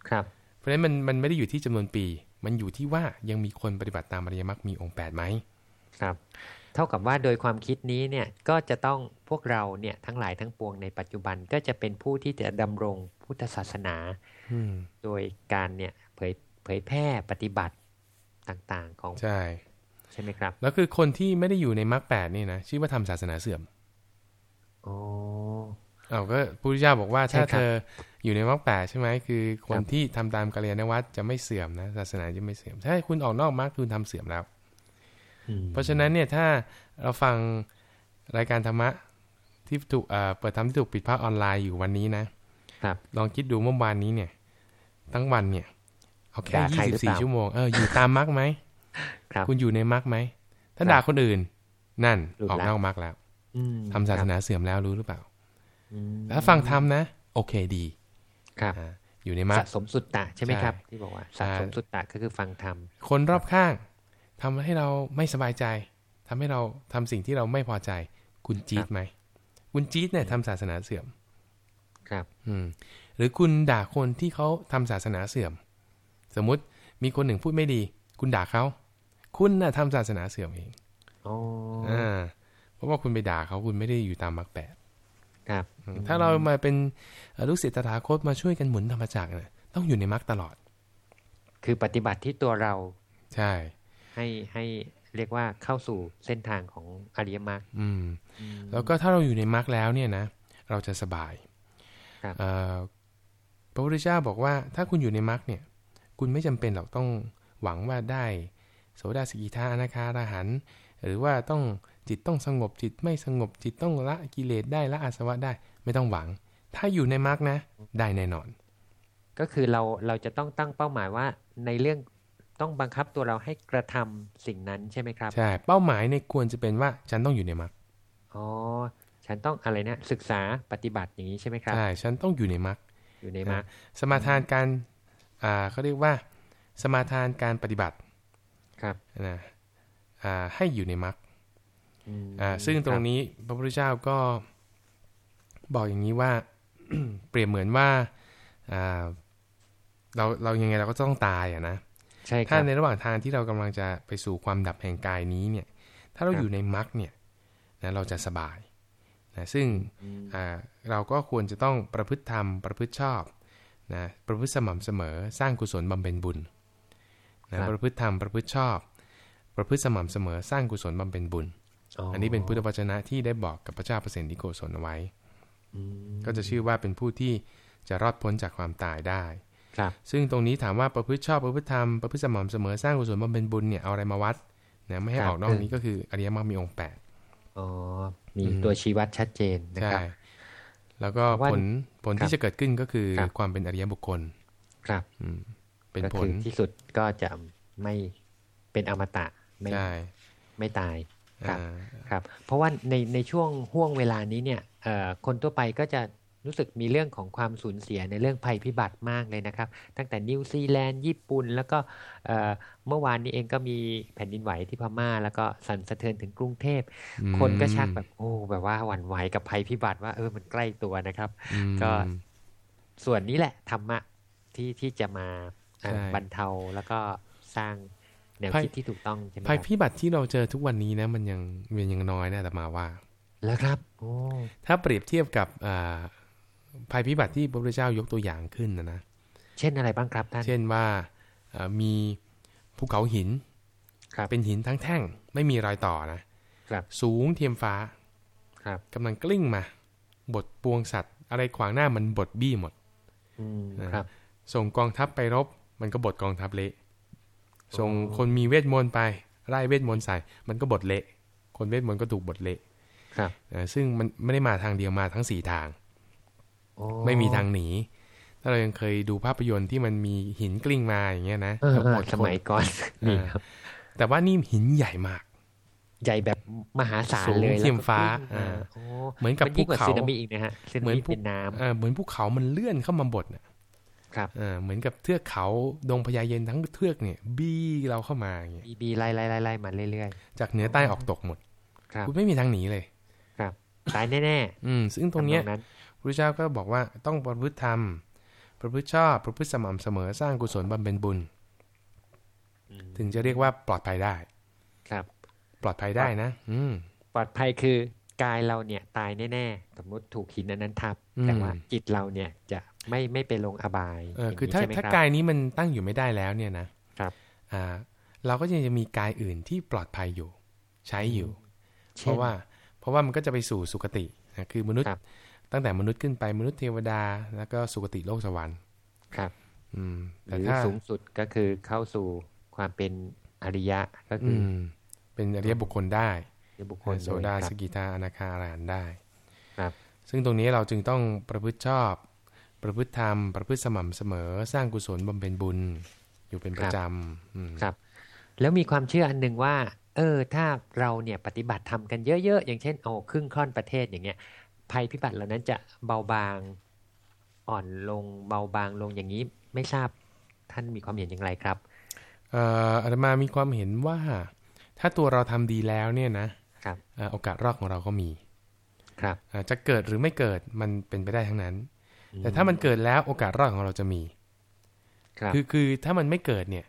ครับ เพราะฉะนั้นมันมันไม่ได้อยู่ที่จำนวนปี มันอยู่ที่ว่ายังมีคนปฏิบัติตามอริยมรรคมีองค์8ไหมครับ เท่ากับว่าโดยความคิดนี้เนี่ยก็จะต้องพวกเราเนี่ยทั้งหลายทั้งปวงในปัจจุบันก็จะเป็นผู้ที่จะดำรงพุทธศาสนาอืมโดยการเนี่ยเผยเผยแพร่ปฏิบัติต่างๆของใช่ใช่ไหมครับ แล้วคือคนที่ไม่ได้อยู่ในมรรคแปดนี่นะชื่อว่าทำศาสนาเสื่อมอ๋อเอาก็พระพุทธเจ้าบอกว่าใช่ถ้าครับเธออยู่ในมรรคแปดใช่ไหมคือ คนครับที่ทำตามกัลยาณวัตรจะไม่เสื่อมนะศาสนาจะไม่เสื่อมถ้าคุณออกนอกมรรคคุณทำเสื่อมแล้วอืม เพราะฉะนั้นเนี่ยถ้าเราฟังรายการธรรมะที่ถูกเอ่อเปิดธรรมที่ถูกปิดภาคออนไลน์อยู่วันนี้นะครับลองคิดดูเมื่อวานนี้เนี่ย ทั้งวันเนี่ยเอาแค่ด่าใครยี่หรืสิอบเปสี่ล่าชั่วโมงเอออยู่ตามมรรคไหมครับคุณอยู่ในมรรคไหมถ้าครับด่าคนอื่น นั่นหลุดออกแล้วนอกมรรคแล้วอืมทำศาสนาเสื่อมแล้วรู้หรือเปล่าอืมถ้าฟังธรรมนะ โอเคดี ครับอ่าอยู่ในมรรคสะสมสุตตะใช่ไหมครับใช่ที่บอกว่าใช่สะสมสุตตะก็คือฟังธรรมคนรอบข้าง ทำให้เราไม่สบายใจทำให้เราทำสิ่งที่เราไม่พอใจ คุณจี๊ดไหม คุณจี๊ดเนี่ยทำศาสนาเสื่อม ครับ อืม หรือคุณด่าคนที่เขาทำศาสนาเสื่อม สมมุติมีคนหนึ่งพูดไม่ดี คุณด่าเขา คุณน่ะทำศาสนาเสื่อมเองอ๋ออ่าเพราะว่าคุณไปด่าเขาคุณไม่ได้อยู่ตามมรรคแปดครับอืมถ้าเรามาเป็นเอ่อลูกศิษย์ตถาคตมาช่วยกันหมุนธรรมจักรเนี่ยต้องอยู่ในมรรคตลอด คือปฏิบัติที่ตัวเรา ใช่ ให้ให้เรียกว่าเข้าสู่เส้นทางของอริยมรรคอืมอืมแล้วก็ถ้าเราอยู่ในมรรคแล้วเนี่ยนะ เราจะสบายครับเอ่อพระพุทธเจ้าบอกว่า ถ้าคุณอยู่ในมรรคเนี่ย คุณไม่จำเป็นหรอกต้องหวังว่าได้ โสดาสกิทาอนาคาราหันต์หรือว่าต้องจิตต้องสงบจิตไม่สงบจิตต้องละกิเลสได้ละอาสวะได้ ไม่ต้องหวัง ถ้าอยู่ในมรรคนะ ได้แน่นอน ก็คือเราเราจะต้องตั้งเป้าหมายว่าในเรื่อง ต้องบังคับตัวเราให้กระทำสิ่งนั้นใช่ไหมครับ ใช่ เป้าหมายเนี่ยควรจะเป็นว่าฉันต้องอยู่ในมรรคอ๋อ ฉันต้องอะไรนะศึกษาปฏิบัติอย่างนี้ใช่ไหมครับ ใช่ ฉันต้องอยู่ในมรรคอยู่ในมรรคสมาทานการอ่าเขาเรียกว่า สมาทานการปฏิบัติ ครับนะอ่าให้อยู่ในมรรคอืมอ่าซึ่งตรคงบนี้พระพุทธเจ้าก็บอกอย่างนี้ว่าเปรียบเหมือนว่าอ่าเราเรายังไงเราก็ต้องตายอะนะใช่ค ถ้ารับในระหว่างทางที่เรากำลังจะไปสู่ความดับแห่งกายนี้เนี่ย ถ้าเราครับอยู่ในมรรคเนี่ยนะเราจะสบายนะซึ่งอืมอ่าเราก็ควรจะต้องประพฤติธรรมประพฤติชอบนะประพฤติสม่ำเสมอสร้างกุศลบำเพ็ญบุญนะประพฤติธรรมประพฤติชอบ ประพฤติสม่ำเสมอสร้างกุศลบำเพ็ญบุญ อันนี้เป็นพุทธวจนะที่ได้บอกกับพระเจ้าประเสนที่โกศลเอาไว้อืมก็จะชื่อว่าเป็นผู้ที่จะรอดพ้นจากความตายได้ครับ ซึ่งตรงนี้ถามว่าประพฤติชอบประพฤติธรรมประพฤติสม่ำเสมอสร้างกุศลบำเพ็ญบุญเนี่ยเอาอะไรมาวัดนะไม่ให้ครับออกนอกเออนี้ก็คืออริยมรรคมีองค์แปดอ๋อมีอืมตัวชี้วัดชัดเจนนะใช่ครับแล้วก็ว่าผลผลครับที่จะเกิดขึ้นก็คือครับความเป็นอริยบุคคล ครับอืมเป็นก็ผคืลอที่สุดก็จะไม่เป็นอมตะไม่ใช่ไม่ตายครับอ่าครับ เพราะว่าในในช่วงห่วงเวลานี้เนี่ยเอ่อคนทั่วไปก็จะ รู้สึกมีเรื่องของความสูญเสียในเรื่องภัยพิบัติมากเลยนะครับ ตั้งแต่นิวซีแลนด์ญี่ปุ่น แล้วก็เอ่อเมื่อวานนี้เองก็มีแผ่นดินไหวที่พม่า แล้วก็สั่นสะเทือนถึงกรุงเทพอืมคนก็ชักแบบโอ้แบบว่าหวั่นไหวกับภัยพิบัติว่าเออมันใกล้ตัวนะครับอืมก็ส่วนนี้แหละธรรมะที่ที่จะมาเอ่อใช่บรรเทาแล้วก็สร้างแนวภัยคิดที่ถูกต้องใช่ไหมคภัยรับพิบัติที่เราเจอทุกวันนี้นะมันยังมันยังน้อยนะแต่มาว่าแล้วครับโอ้ถ้าเปรียบเทียบกับอ่า ภัยพิบัติที่พระพุทธเจ้ายกตัวอย่างขึ้นนะนะเช่นอะไรบ้างครับท่านเช่นว่าเอ่อมีภูเขาหินครับเป็นหินทั้งแท่งไม่มีรอยต่อนะครับสูงเทียมฟ้าครับกำลังกลิ้งมาบดปวงสัตว์ อะไรขวางหน้ามันบดบี้หมดอืมนะครับ ส่งกองทัพไปรบ มันก็บดกองทัพเละอส่งคนมีเวทมนต์ไปไล่เวทมนต์ใส่ มันก็บดเละ คนเวทมนต์ก็ถูกบดเละครับนะซึ่งมันไม่ได้มาทางเดียวมาทั้งสี่ทางโอ้ ไม่มีทางหนี ถ้าเรายังเคยดูภาพยนตร์ที่มันมีหินกลิ้งมาอย่างเงี้ยนะเออแล้วเออบดสมัยก่อนคนนี่อ่าครับ แต่ว่านี่หินใหญ่มาก ใหญ่แบบมหาศาลสูงเลยเทียมฟ้าแล้วก็วิ่งอ่าโอ้เหมือนกับมันภูยิ่งกว่าเขาสึนามิอีกนะฮะสึนาเหมือนมิภูเป็นน้ำเอ่อเหมือนภูเขามันเลื่อนเข้ามาบดน่ะครับเออเหมือนกับเทือกเขาดงพญาเย็นทั้งเทือกเนี่ย บี้เราเข้ามาอย่างเงี้ยบีบีไล่ไล่ไล่ไล่มาเรื่อยจากเหนือใต้ออกตกหมดๆครับ คุณไม่มีทางหนีเลย ครับ ตายแน่อืม ซึ่งๆตรงเนี้ยทำนั้น พระเจ้าก็บอกว่าต้องประพฤติธรรม ประพฤติชอบ ประพฤติสม่ำเสมอสร้างกุศลบำเพ็ญบุญอืมถึงจะเรียกว่าปลอดภัยได้ ครับ ปลอดภัยได้นะ อืมปลอดภัยคือกายเราเนี่ยตายแน่ๆ สมมติถูกหินอันนั้นทับอืมแต่ว่าจิตเราเนี่ยจะไม่ไม่ไปลงอบายเอออย่างคือนี้ถ้าใช่ไหมถ้าครับกายนี้มันตั้งอยู่ไม่ได้แล้วเนี่ยนะครับ อ่า เราก็ยังจะมีกายอื่นที่ปลอดภัยอยู่ ใช้อยู่ เพเช่นราะว่า เพราะว่ามันก็จะไปสู่สุคตินะคือมนุษย์ครับ ตั้งแต่มนุษย์ขึ้นไปมนุษย์เทวดา แล้วก็สุคติโลกสวรรค์ครับ อืมหแต่รือถ้าสูงสุดก็คือเข้าสู่ความเป็นอริยะก็คือือมเป็นอริยบุคคลได้อบุคคลโสดาเลยคสรับกิทาอนาคาอรหันต์ได้ครับ ซึ่งตรงนี้เราจึงต้องประพฤติชอบ ประพฤติธรรม ประพฤติสม่ำเสมอ สร้างกุศลบำเพ็ญบุญ อยู่เป็นประจำอืมครับ แล้วมีความเชื่ออันหนึ่งว่า เออ ถ้าเราเนี่ยปฏิบัติทำกันเยอะๆ อย่างเช่นโอ้ครึ่งค่อนประเทศอย่างเงี้ย ภัยพิบัติเหล่านั้นจะเบาบางอ่อนลงเบาบางลงอย่างนี้ไม่ทราบท่านมีความเห็นอย่างไรครับเอ่ออาตมามีความเห็นว่า ถ้าตัวเราทำดีแล้วเนี่ยนะครับเอ่อโอกาสรอดของเราก็มีครับอ่าจะเกิดหรือไม่เกิดมันเป็นไปได้ทั้งนั้น แต่ถ้ามันเกิดแล้วโอกาสรอดของเราจะมีครับคือคือถ้ามันไม่เกิดเนี่ย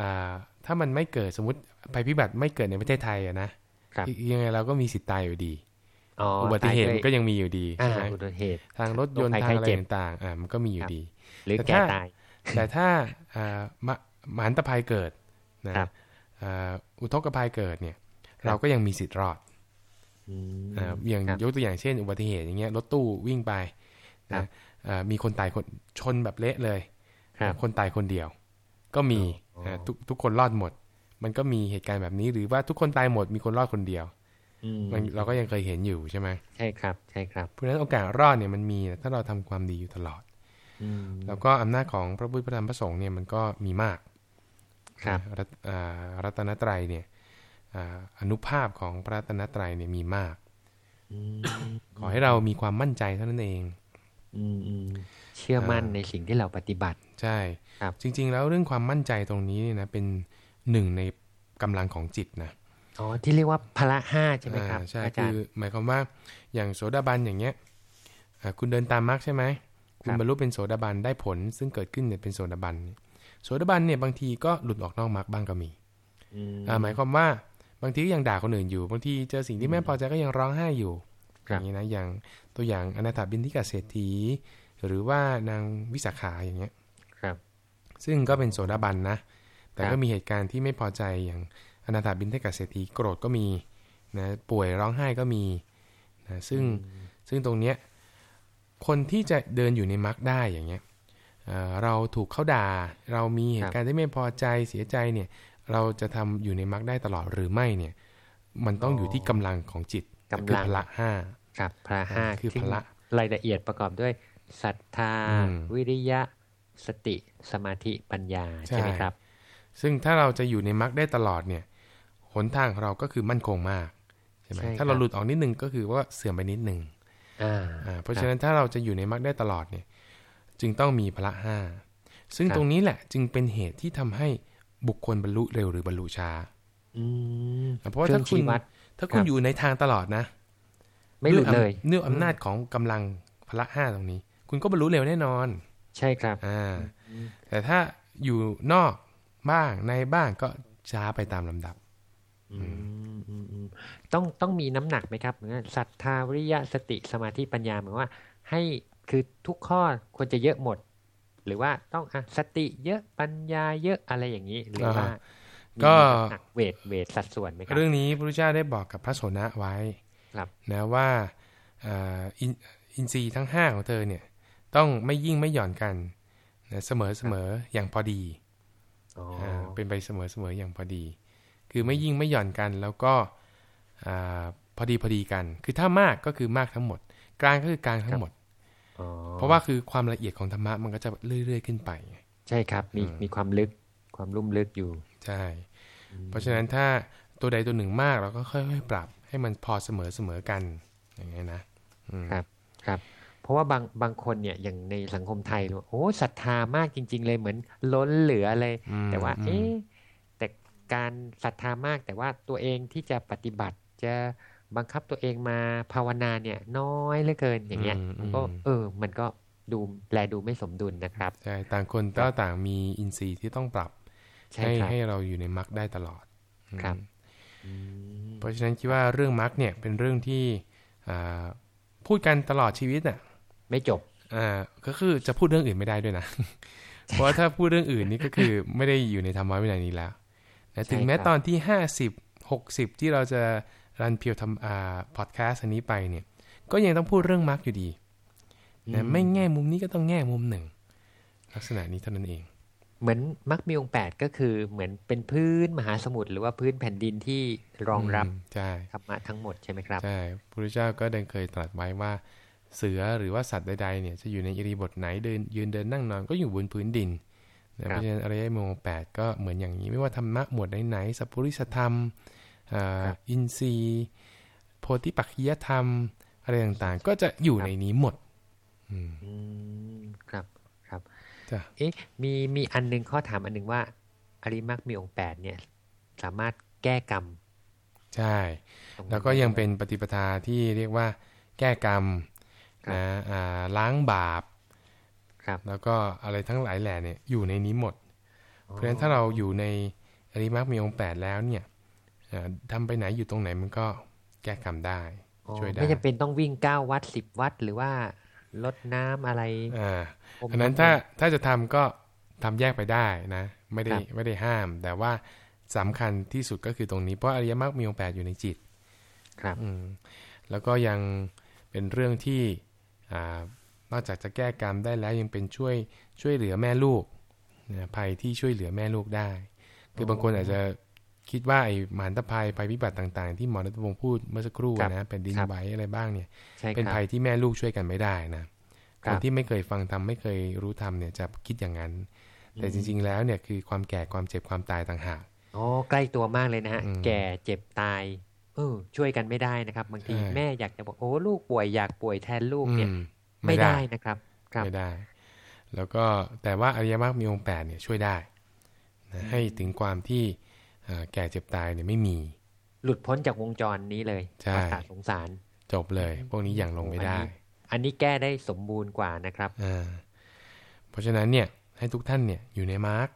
อ่าถ้ามันไม่เกิดสมมติภัยพิบัติไม่เกิดในประเทศไทยอะนะครับยังไงเราก็มีสิทธิ์ตายอยู่ดี อ๋ออุบัติเหตุตายมันก็ยังมีอยู่ดีอ่าใช่ไหมอุบัติเหตุทางรถยนต์โรคภัยทางอะไรไข้เจ็บต่างๆอ่ามันก็มีอยู่ครับดี หรือแต่แก่ถ้าตาย แต่ถ้าอ่ามะมหันตภัยเกิดนะครับอ่าอุทกภัยเกิดเนี่ยครับเราก็ยังมีสิทธิ์รอดอืมอ่าอย่างครับยกตัวอย่างเช่น อุบัติเหตุอย่างเงี้ยรถตู้วิ่งไปครันะบอ่ามีคนตายคนชนแบบเละเลยครับคนตายคนเดียว ก็มีอ๋ออ่าทุกทุกคนรอดหมด มันก็มีเหตุการณ์แบบนี้หรือว่าทุกคนตายหมดมีคนรอดคนเดียวอืมมัน เราก็ยังเคยเห็นอยู่ใช่ไหมใช่ครับ ใช่ครับเพราะฉะนั้นโอกาสรอดเนี่ยมันมีถ้าเราทำความดีอยู่ตลอดอืมแล้วก็อำนาจของพระพุทธพระธรรมพระสงฆ์เนี่ยมันก็มีมากครับรัตอ่ารัตนตรัยเนี่ยอ่าอนุภาพของพระรัตนตรัยเนี่ยมีมากอืมขอให้เรามีความมั่นใจเท่านั้นเองอืมอืมเชื่อมั่นอ่าในสิ่งที่เราปฏิบัติ ใช่ครับจริง ๆ แล้วเรื่องความมั่นใจตรงนี้เนี่ยนะเป็นหนึ่งในกำลังของจิตนะ อ๋อที่เรียกว่าพละห้าใช่ไหมครับอ่าใช่อาคืจารอย์หมายความว่าอย่างโสดาบันอย่างเงี้ยอ่าคุณเดินตามมรรคใช่ไหมคุณครับบรรลุเป็นโสดาบันได้ผล ซึ่งเกิดขึ้นเนี่ยเป็นโสดาบันเนี่ยโสดาบันเนี่ยบางทีก็หลุดออกนอกมรรคบ้างก็มีอืมอ่าหมายความว่าบางทีก็ยังด่าคนอื่นอยู่ บางทีเจอสิ่งที่ไม่พอใจก็ยังร้องไห้อยู่คอรับย่างนี้นะอย่างตัวอย่างอนาถาบินทิกาเศรษฐี หรือว่านางวิสาขาอย่างเงี้ยครับ ซึ่งก็เป็นโสดาบันนะแต่ครัก็บมีเหตุการณ์ที่ไม่พอใจอย่าง อนาถาบินทิกาเศรษฐีโกรธก็มีนะป่วยร้องไห้ก็มีนะซึ่งซึ่งตรงเนี้ยคนที่จะเดินอยู่ในมรรคได้อย่างเงี้ยเอ่อเราถูกเขาด่า เรามีเหตุการณ์ที่ไม่พอใจเสียใจเนี่ย เราจะทำอยู่ในมรรคได้ตลอดหรือไม่เนี่ย มันต้องอยู่ที่กำลังของจิตกำลังคือพละห้าครับพละห้าคือซึ่งพละรายละเอียดประกอบด้วยศรัทธาอืมวิริยะ สติ สมาธิปัญญาใช่ใช่ไหมครับ ซึ่งถ้าเราจะอยู่ในมรรคได้ตลอดเนี่ย หนทางของเราก็คือมั่นคงมากใช่ไหมใช่ครับถ้าเราหลุดออกนิดนึงก็คือว่าเสื่อมไปนิดนึงอ่าอ่าเพราะฉะนั้นถ้าเราจะอยู่ในมรรคได้ตลอดเนี่ย จึงต้องมีพละห้าซึ่งครับตรงนี้แหละจึงเป็นเหตุที่ทำให้บุคคลบรรลุเร็วหรือบรรลุช้าอืมเพราะว่าเครื่ถ้าองคุณชี้วัดถ้าคุณครับอยู่ในทางตลอดนะ ไม่หลุดเลยเนื่องอำนาจของกำลังพละห้าตรงนี้ คุณก็บรรลุเร็วแน่นอน ใช่ครับอ่าแต่ถ้าอยู่นอกบ้างในบ้างก็ช้าไปตามลำดับอืมอืมอืม ต้องต้องมีน้ำหนักไหมครับเหมือนกับศรัทธาวิริยะสติสมาธิปัญญาเหมือนว่า ให้คือทุกข้อควรจะเยอะหมด หรือว่าต้องอะสติเยอะปัญญาเยอะอะไรอย่างนี้หรือว่าอ่ามีก็น้ำหนักเวทเวทสัดส่วนไหมครับเรื่องนี้พระพุทธเจ้าได้บอกกับพระโสนะไว้ครับนะว่าอ่าอินอินทรีย์ทั้งห้าของเธอเนี่ยต้องไม่ยิ่งไม่หย่อนกันนะเสมอเสมออย่างพอดีอ๋ออาเป็นไปเสมอเสมออย่างพอดี คือไม่ยิ่งไม่หย่อนกัน แล้วก็อ่าพอดีพอดีกัน คือถ้ามากก็คือมากทั้งหมด กลางก็คือกลางทั้งหมดอ๋อเพราะว่าคือความละเอียดของธรรมะมันก็จะเรื่อย ๆ ขึ้นไปไงใช่ครับมีอืมมีความลึกความลุ่มลึกอยู่ใช่ เพราะฉะนั้นถ้าตัวใดตัวหนึ่งมากเราก็ค่อยๆปรับ ให้มันพอเสมอเสมอกันอย่างเงี้ยนะครับครับ เพราะว่าบางบางคนเนี่ยอย่างในสังคมไทยโอ้ศรัทธามากจริง ๆ เลยเหมือนล้นเหลือเลย แต่ว่า เอ๊ะแต่ การศรัทธามาก แต่ว่าตัวเองที่จะปฏิบัติจะบังคับตัวเองมาภาวนาเนี่ย น้อยเหลือเกินอย่างเงี้ยก็เออ มันก็ดูแลดูไม่สมดุลนะครับใช่ต่างคนก็ต่างมีอินทรีย์ที่ต้องปรับให้ให้เราอยู่ในมรรคได้ตลอดครับเพราะฉะนั้นคิดว่าเรื่องมรรคเนี่ยเป็นเรื่องที่พูดกันตลอดชีวิตน่ะ ไม่จบอ่าก็คือจะพูดเรื่องอื่นไม่ได้ด้วยนะ เพราะว่าถ้าพูดเรื่องอื่นนี่ก็คือไม่ได้อยู่ในธรรมะวินัยนี้แล้ว นะถึงแม้ตอนที่ห้าสิบหกสิบที่เราจะรันเพียวทำอ่าพอดแคสต์อันนี้ไปเนี่ย ก็ยังต้องพูดเรื่องมรรคอยู่ดีนะไม่แง่มุมนี้ก็ต้องแง่มุมหนึ่ง ลักษณะนี้เท่านั้นเอง เหมือนมรรคมีองแปดก็คือเหมือนเป็นพื้นมหาสมุทรหรือว่าพื้นแผ่นดินที่รองรับใช่ธรรมะทั้งหมดใช่ไหมครับใช่พระพุทธเจ้าก็ได้เคยตรัสไว้ว่าเสือหรือว่าสัตว์ใดๆเนี่ยจะอยู่ในอิริบทไหนเดินยืนเดินนั่งนอนก็อยู่บนพื้นดิน เพราะฉะนั้นอริยมงแปดก็เหมือนอย่างนี้ ไม่ว่าธรรมะหมวดไหนๆสัพพุริสธรรมอินทรีย์ โพธิปักขิยธรรม อะไรต่างๆ ก็จะอยู่ในนี้หมด อืมครับครับจ้ะเอ๊ะมีมีอันนึงข้อถามอันนึงว่า อริมักมีองค์แปดเนี่ย สามารถแก้กรรม ใช่ แล้วก็ยังเป็นปฏิปทาที่เรียกว่า แก้กรรมนะล้างบาปครับ แล้วก็อะไรทั้งหลายแหล่เนี่ยอยู่ในนี้หมด เพราะฉะนั้นถ้าเราอยู่ในอริมักมีองค์แปดแล้วเนี่ยทำไปไหนอยู่ตรงไหนมันก็แก้กรรมได้ช่วยได้ไม่จำเป็นต้องวิ่งเก้าวัดสิบวัดหรือว่าลดน้ำอะไรอ่าอันนั้นถ้าถ้าจะทำก็ทำแยกไปได้นะ ไม่ได้ไม่ได้ห้าม แต่ว่าสำคัญที่สุดก็คือตรงนี้เพราะอริยมรรคมีองค์แปดอยู่ในจิต ครับอืมแล้วก็ยังเป็นเรื่องที่อ่า นอกจากจะแก้กรรมได้แล้วยังเป็นช่วยช่วยเหลือแม่ลูกนะภัยที่ช่วยเหลือแม่ลูกได้ คือบางคนอาจจะคิดว่าไอ้มหันตภัยภัยพิบัติต่าง ๆ ที่หมอรัตพงศ์พูดเมื่อสักครู่นะเป็นดินไหวอะไรบ้างเนี่ย เป็นภัยที่แม่ลูกช่วยกันไม่ได้นะคนที่ไม่เคยฟังทำไม่เคยรู้ทำเนี่ยจะคิดอย่างนั้น แต่จริง ๆ แล้วเนี่ยคือความแก่ความเจ็บความตายต่างหากอ๋อใกล้ตัวมากเลยนะฮะแก่เจ็บตายเออช่วยกันไม่ได้นะครับ บางทีแม่อยากจะบอกโอ้ลูกป่วยอยากป่วยแทนลูกเนี่ย ไม่ได้นะครับไม่ได้ แล้วก็แต่ว่าอริยมรรคมีองค์แปดเนี่ยช่วยได้ให้ถึงความที่แก่เจ็บตายเนี่ยไม่มี หลุดพ้นจากวงจรนี้เลยใช่สงสาร จบเลย พวกนี้อย่างลงไม่ได้ อันนี้แก้ได้สมบูรณ์กว่านะครับเพราะฉะนั้นเนี่ยให้ทุกท่านเนี่ยอยู่ในมาร์ก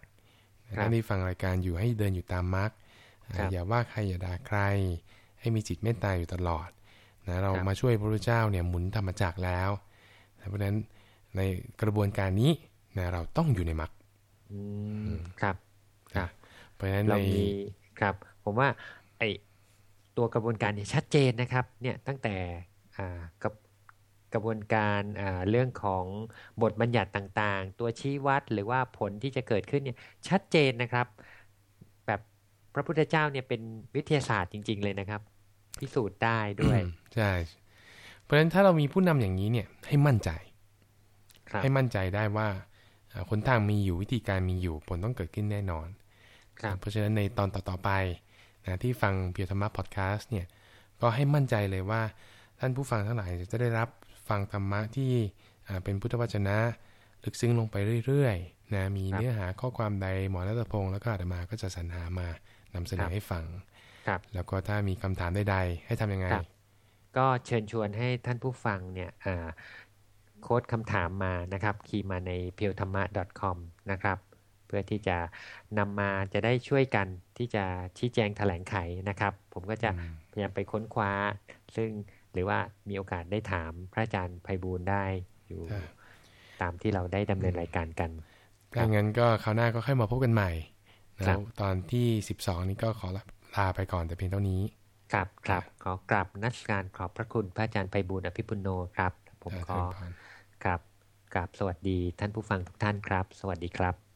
ท่านที่ฟังรายการอยู่ให้เดินอยู่ตามมาร์กอย่าว่าใครอย่าด่าใคร ให้มีจิตเมตตาอยู่ตลอดนะเรามาช่วยพระพุทธเจ้าเนี่ยหมุนธรรมจักรแล้ว เพราะฉะนั้นในกระบวนการนี้นะเราต้องอยู่ในมรรคครับครับเพราะฉะนั้นเรามีครับ ผมว่าไอตัวกระบวนการเนี่ยชัดเจนนะครับ เนี่ยตั้งแต่อ่ากับกระบวนการอ่าเรื่องของบทบัญญัติต่างๆ ตัวชี้วัดหรือว่าผลที่จะเกิดขึ้นเนี่ยชัดเจนนะครับ แบบพระพุทธเจ้าเนี่ยเป็นวิทยาศาสตร์จริง ๆ เลยนะครับ พิสูจน์ได้ด้วย ใช่ เพราะฉะนั้นถ้าเรามีผู้นำอย่างนี้เนี่ยให้มั่นใจ ให้มั่นใจได้ว่าคนทางมีอยู่วิธีการมีอยู่ผลต้องเกิดขึ้นแน่นอน เพราะฉะนั้นในตอนต่อๆไปนะที่ฟังเพียวธรรมะพอดแคสต์เนี่ยก็ให้มั่นใจเลยว่าท่านผู้ฟังทั้งหลายจะได้รับฟังธรรมะที่เป็นพุทธวจนะลึกซึ้งลงไปเรื่อยๆนะมีเนื้อหาข้อความใดหมอรัตพงศ์แล้วก็อาตมาก็จะสรรหามานำเสนอให้ฟังแล้วก็ถ้ามีคำถามใดๆให้ทํำยังไง ก็เชิญชวนให้ท่านผู้ฟังเนี่ยโค้ดคำถามมานะครับคีย์มาในเพียวธรรมะ .com นะครับเพื่อที่จะนำมาจะได้ช่วยกันที่จะชี้แจงแถลงไขนะครับ ผมก็จะพยายามไปค้นคว้า ซึ่งหรือว่ามีโอกาสได้ถามพระอาจารย์ไพบูลได้อยู่ ตามที่เราได้ดำเนินรายการกันถ้างั้นก็คราวหน้าก็ค่อยมาพบกันใหม่แล้วตอนที่สิบสองนี้ก็ขอลาไปก่อนแต่เพียงเท่านี้ ครับครับขอกราบนักการขอบพระคุณพระอาจารย์ไพบูลอภิปุโนครับ ผมขอกราบกราบสวัสดีท่านผู้ฟังทุกท่านครับ สวัสดีครับ